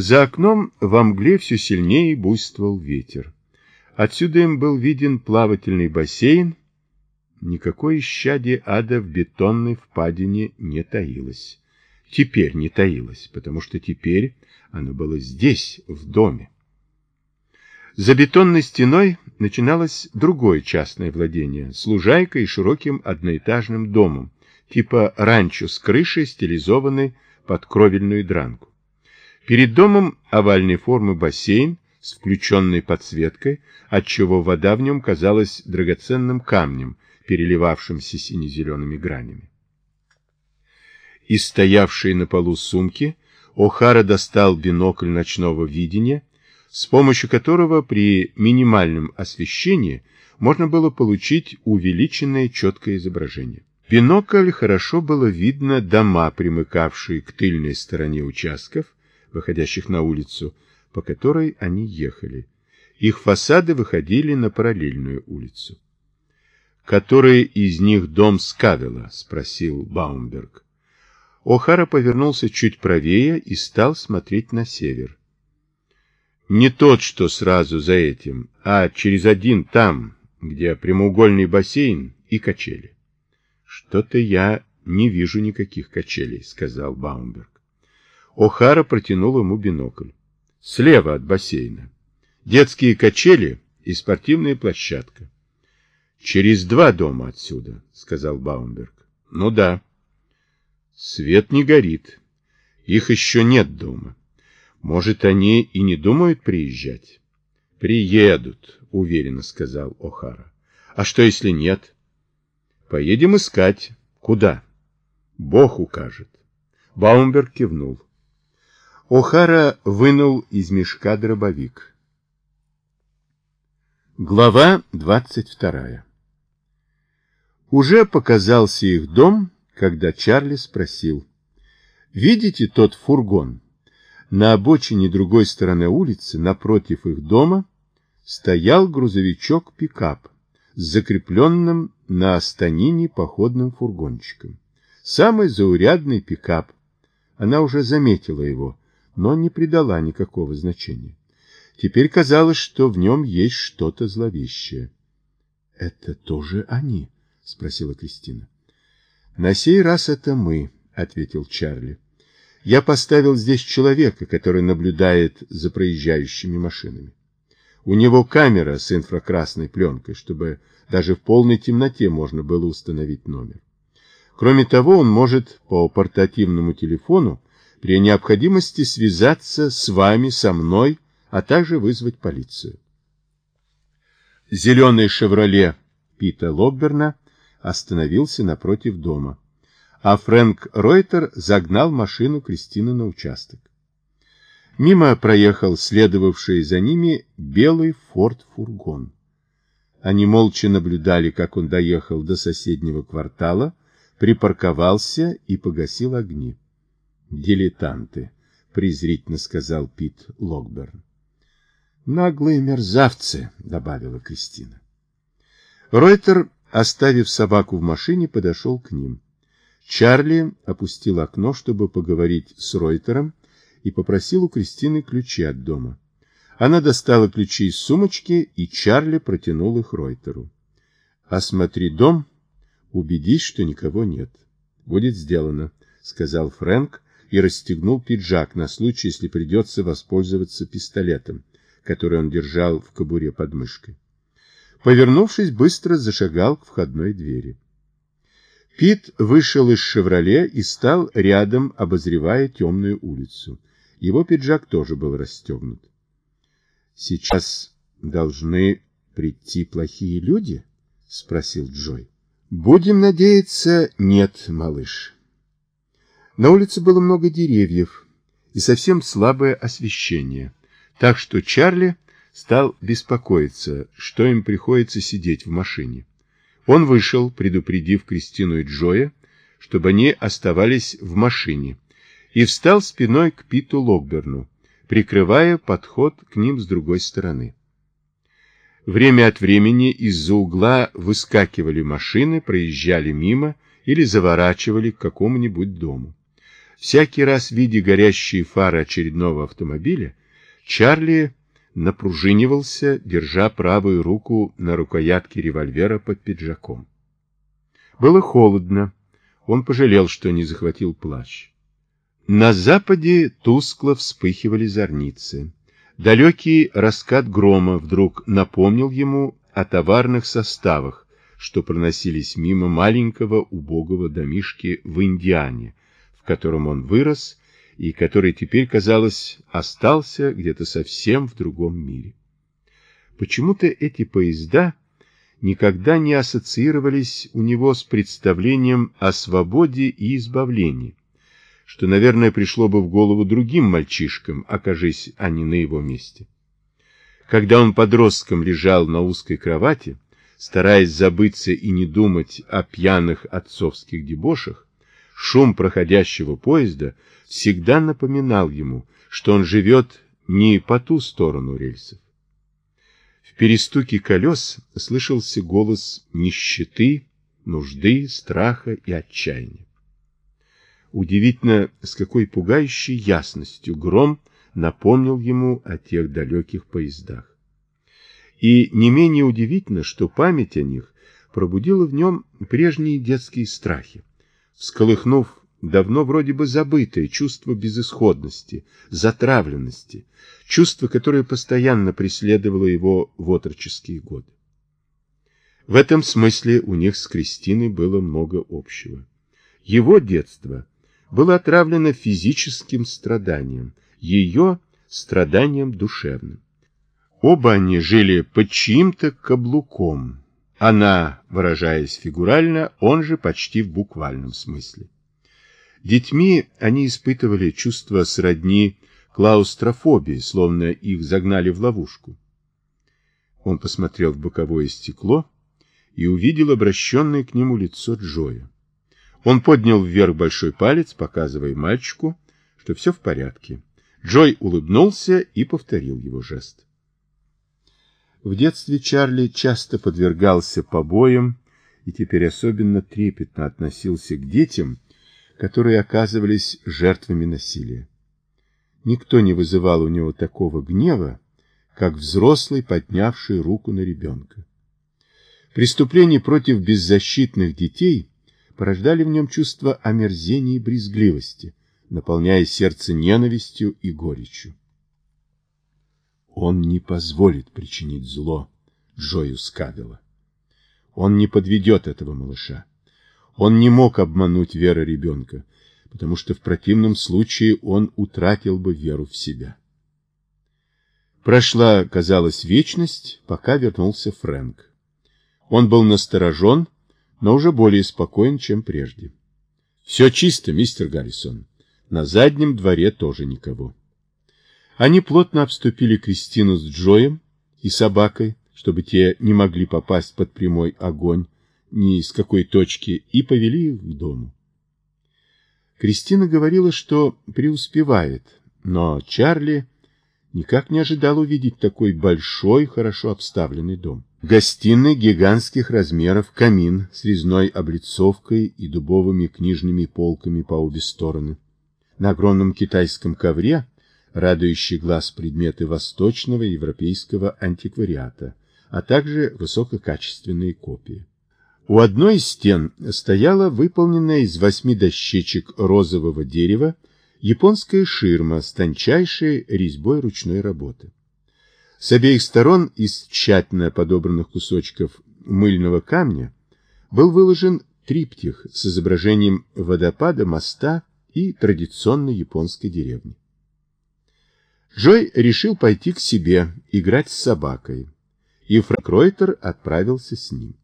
За окном во мгле все сильнее буйствовал ветер. Отсюда им был виден плавательный бассейн. Никакой исчадие ада в бетонной впадине не таилось. Теперь не таилось, потому что теперь оно было здесь, в доме. За бетонной стеной начиналось другое частное владение с лужайкой и широким одноэтажным домом, типа ранчо с крышей, стилизованной под кровельную дранку. Перед домом овальной формы бассейн с включенной подсветкой, отчего вода в нем казалась драгоценным камнем, переливавшимся сине-зелеными гранями. Из стоявшей на полу сумки О'Хара достал бинокль ночного видения, с помощью которого при минимальном освещении можно было получить увеличенное четкое изображение. бинокль хорошо было видно дома, примыкавшие к тыльной стороне участков, выходящих на улицу, по которой они ехали. Их фасады выходили на параллельную улицу. «Который из них дом Скавела?» — спросил Баумберг. О'Хара повернулся чуть правее и стал смотреть на север. Не тот, что сразу за этим, а через один там, где прямоугольный бассейн и качели. Что-то я не вижу никаких качелей, сказал Баумберг. О'Хара протянул ему бинокль. Слева от бассейна. Детские качели и спортивная площадка. Через два дома отсюда, сказал Баумберг. Ну да. Свет не горит. Их еще нет дома. Может, они и не думают приезжать? Приедут, уверенно сказал О'Хара. А что, если нет? Поедем искать. Куда? Бог укажет. Баумберг кивнул. О'Хара вынул из мешка дробовик. Глава двадцать вторая. Уже показался их дом, когда Чарли спросил. «Видите тот фургон?» На обочине другой стороны улицы, напротив их дома, стоял грузовичок-пикап с закрепленным на станине походным фургончиком. Самый заурядный пикап. Она уже заметила его, но не придала никакого значения. Теперь казалось, что в нем есть что-то зловещее. — Это тоже они? — спросила Кристина. — На сей раз это мы, — ответил Чарли. Я поставил здесь человека, который наблюдает за проезжающими машинами. У него камера с инфракрасной пленкой, чтобы даже в полной темноте можно было установить номер. Кроме того, он может по портативному телефону при необходимости связаться с вами, со мной, а также вызвать полицию. Зеленый «Шевроле» Пита Лобберна остановился напротив дома а Фрэнк Ройтер загнал машину Кристины на участок. Мимо проехал следовавший за ними белый форт-фургон. Они молча наблюдали, как он доехал до соседнего квартала, припарковался и погасил огни. «Дилетанты», — презрительно сказал Пит Локберн. «Наглые мерзавцы», — добавила Кристина. Ройтер, оставив собаку в машине, подошел к ним. Чарли опустил окно, чтобы поговорить с Ройтером, и попросил у Кристины ключи от дома. Она достала ключи из сумочки, и Чарли протянул их Ройтеру. «Осмотри дом, убедись, что никого нет». «Будет сделано», — сказал Фрэнк и расстегнул пиджак на случай, если придется воспользоваться пистолетом, который он держал в кобуре под мышкой. Повернувшись, быстро зашагал к входной двери. Пит вышел из «Шевроле» и стал рядом, обозревая темную улицу. Его пиджак тоже был расстегнут. «Сейчас должны прийти плохие люди?» — спросил Джой. «Будем надеяться, нет, малыш». На улице было много деревьев и совсем слабое освещение, так что Чарли стал беспокоиться, что им приходится сидеть в машине. Он вышел, предупредив Кристину и Джоя, чтобы они оставались в машине, и встал спиной к Питу Локберну, прикрывая подход к ним с другой стороны. Время от времени из-за угла выскакивали машины, проезжали мимо или заворачивали к какому-нибудь дому. Всякий раз, видя горящие фары очередного автомобиля, Чарли напружинивался, держа правую руку на рукоятке револьвера под пиджаком. Было холодно. Он пожалел, что не захватил плащ. На западе тускло вспыхивали зорницы. Далекий раскат грома вдруг напомнил ему о товарных составах, что проносились мимо маленького убогого домишки в Индиане, в котором он вырос и который теперь, казалось, остался где-то совсем в другом мире. Почему-то эти поезда никогда не ассоциировались у него с представлением о свободе и избавлении, что, наверное, пришло бы в голову другим мальчишкам, окажись они на его месте. Когда он подростком лежал на узкой кровати, стараясь забыться и не думать о пьяных отцовских дебошах, шум проходящего поезда всегда напоминал ему, что он живет не по ту сторону рельсов. В перестуке колес слышался голос нищеты, нужды, страха и отчаяния. Удивительно, с какой пугающей ясностью гром напомнил ему о тех далеких поездах. И не менее удивительно, что память о них пробудила в нем прежние детские страхи, всколыхнув давно вроде бы забытое чувство безысходности, затравленности, чувство, которое постоянно преследовало его в отроческие годы. В этом смысле у них с Кристиной было много общего. Его детство было отравлено физическим страданием, ее страданием душевным. Оба они жили под чьим-то каблуком. Она, выражаясь фигурально, он же почти в буквальном смысле. Детьми они испытывали чувство сродни клаустрофобии, словно их загнали в ловушку. Он посмотрел в боковое стекло и увидел обращенное к нему лицо Джоя. Он поднял вверх большой палец, показывая мальчику, что все в порядке. Джой улыбнулся и повторил его жест. В детстве Чарли часто подвергался побоям и теперь особенно трепетно относился к детям, которые оказывались жертвами насилия. Никто не вызывал у него такого гнева, как взрослый, поднявший руку на ребенка. Преступления против беззащитных детей порождали в нем чувство омерзения и брезгливости, наполняя сердце ненавистью и горечью. Он не позволит причинить зло Джою Скадела. Он не подведет этого малыша. Он не мог обмануть веру ребенка, потому что в противном случае он утратил бы веру в себя. Прошла, казалось, вечность, пока вернулся Фрэнк. Он был насторожен, но уже более спокоен, чем прежде. «Все чисто, мистер Гаррисон. На заднем дворе тоже никого». Они плотно обступили Кристину с Джоем и собакой, чтобы те не могли попасть под прямой огонь ни с какой точки, и повели их к дому. Кристина говорила, что преуспевает, но Чарли никак не ожидал увидеть такой большой, хорошо обставленный дом. В гостиной гигантских размеров камин с резной облицовкой и дубовыми книжными полками по обе стороны. На огромном китайском ковре радующий глаз предметы восточного европейского антиквариата, а также высококачественные копии. У одной из стен стояла выполненная из восьми дощечек розового дерева японская ширма с тончайшей резьбой ручной работы. С обеих сторон из тщательно подобранных кусочков мыльного камня был выложен триптих с изображением водопада, моста и традиционной японской деревни. Джой решил пойти к себе играть с собакой, и Фрэнк отправился с ним.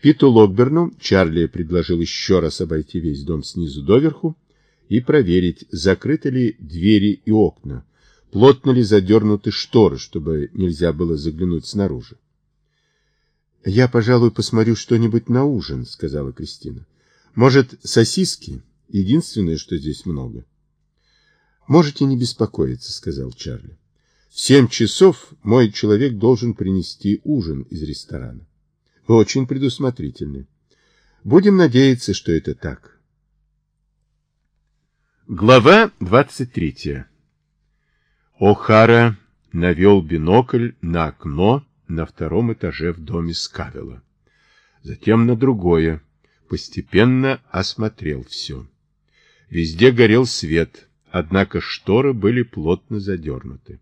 Питу Локберну Чарли предложил еще раз обойти весь дом снизу доверху и проверить, закрыты ли двери и окна, плотно ли задернуты шторы, чтобы нельзя было заглянуть снаружи. — Я, пожалуй, посмотрю что-нибудь на ужин, — сказала Кристина. — Может, сосиски? Единственное, что здесь много. — Можете не беспокоиться, — сказал Чарли. — В семь часов мой человек должен принести ужин из ресторана. Вы очень предусмотрительны. Будем надеяться, что это так. Глава 23. О'Хара навел бинокль на окно на втором этаже в доме Скавела. Затем на другое. Постепенно осмотрел все. Везде горел свет, однако шторы были плотно задернуты.